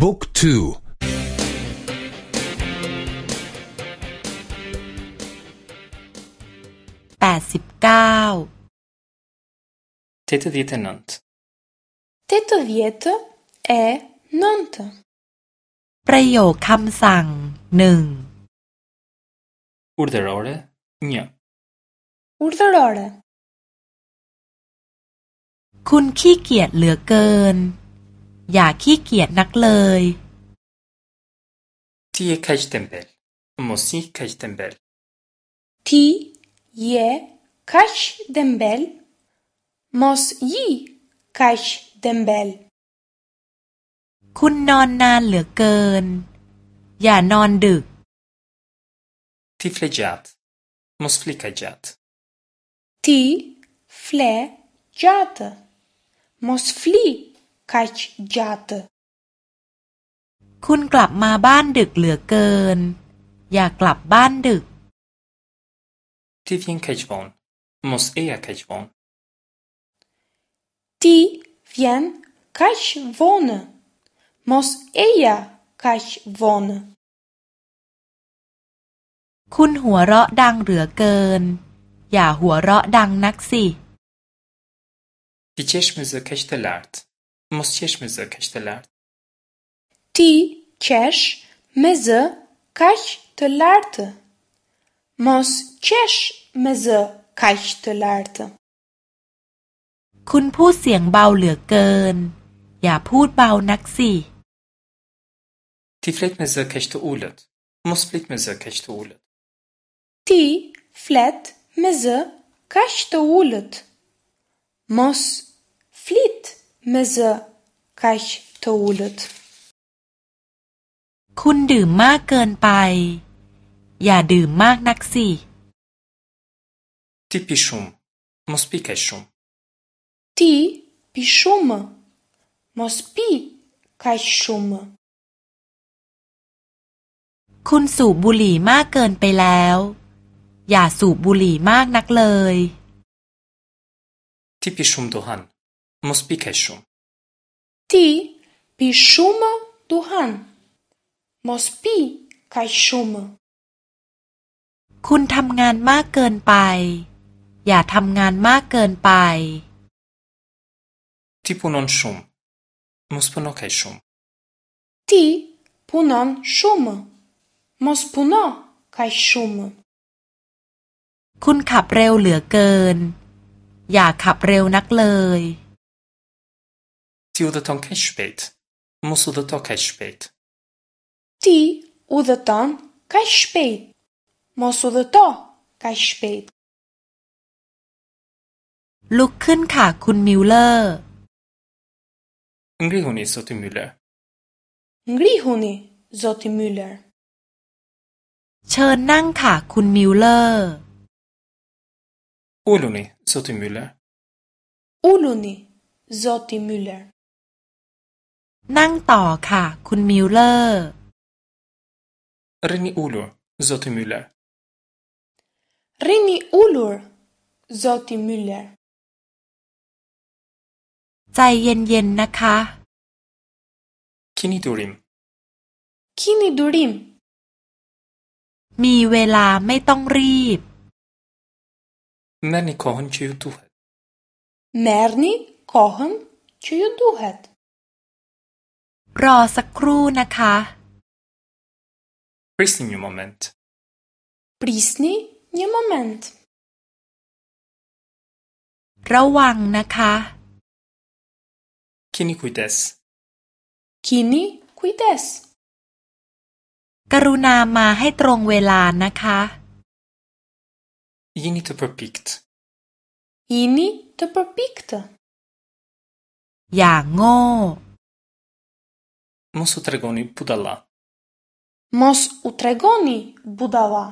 บุ๊กทูแปดสิบเก้าเทตเวียตนนต์เทตเวียตเอนนต์ ประโยคคำสั่งหนึ่ง อุดรอร์เนี Urdhërore คุณขี้เกียจเหลือเกินอย่าขี้เกียจนักเลยที่เคยต็มเบลมุสีเคยต็มเบลที่เย่เคยตเบลมุสยีเคยต็มเบลคุณนอนนานเหลือเกิน อย่านอนดึกที่เฟลจัตมุสฟลิกจัตที่เฟลจัตมุสฟลิกคัชจัตคุณกลับมาบ้านดึกเหลือเกิน อยากกลับบ้านดึกที่วิ่งคัจบอนมุสเอียคัจบอนที่วิ่งคัจบอนมุสเอียคัจบอนคุณหัวเราะดังเหลือเกินอย่าหัวเราะดังนักสิ Die Tischmusik ist laut. mos qesh me zë kaq të lartë. Ti qesh me zë kaq të lartë. Mos qesh me zë kaq të lartë. Kun pu siang bau lue kën. Ja pud bau nak si. Ti flet me zë kaq të ulët. Mos flet me zë kaq të ulët. Ti flet me zë kaq të ulët. Mos flit me zë kaq të ulët. Meze kach t o u l e คุณดื่มมากเกินไป อย่าดื่มมากนักสิท i p i s h u ม mos pi k ช c h shum. Ti pishum, mos pi kach คุณสูบบุหรี่มากเกินไปแล้ว อย่าสูบบุหรี่มากนักเลย ที่พิชุมดูฮัน Mos pike shumë. Ti pi shumë duhan. Mos pi kaj shumë. คุณทำงานมากเกินไป อย่าทำงานมากเกินไปที่พูนนชุมมอสพูนอคชุมที่พูนนชุมมอสพูนอคชุม คุณขับเร็วเหลือเกิน อย่าขับเร็วนักเลย Ti u dhe ton ke shpejt, mos u dhe to ke shpejt. Ti u dhe ton shpejt, mos u dhe shpejt. Lukë kën ka kun mjullë. Ngrihuni, zoti Müller. Ngrihuni, zoti Müller. Që nang ka kun mjullë. Uluni, zoti Müller. Uluni, zoti Müller. นั่งต่อค่ะ คุณมิวเลอร์รินิอูลูซอติมิลเลอร์รินิอูลูซอติมิลเลอร์ใจเย็น ๆ นะคะคินิดูริมคินิดูริมมีเวลาไม่ต้องรีบแมรนี่คอหันช่วยดูเหตแมรนี่คอหันช่วยดูเหตรอสักครู่นะคะ Присні момент Присні момент ระวังนะคะ Кіні куйтес Кіні куйтес กรุณามาให้ตรงเวลานะคะ Їніте пропікт Їніте пропікт อย่างโง่ Мос утрегони будала. Мос утрегони будала.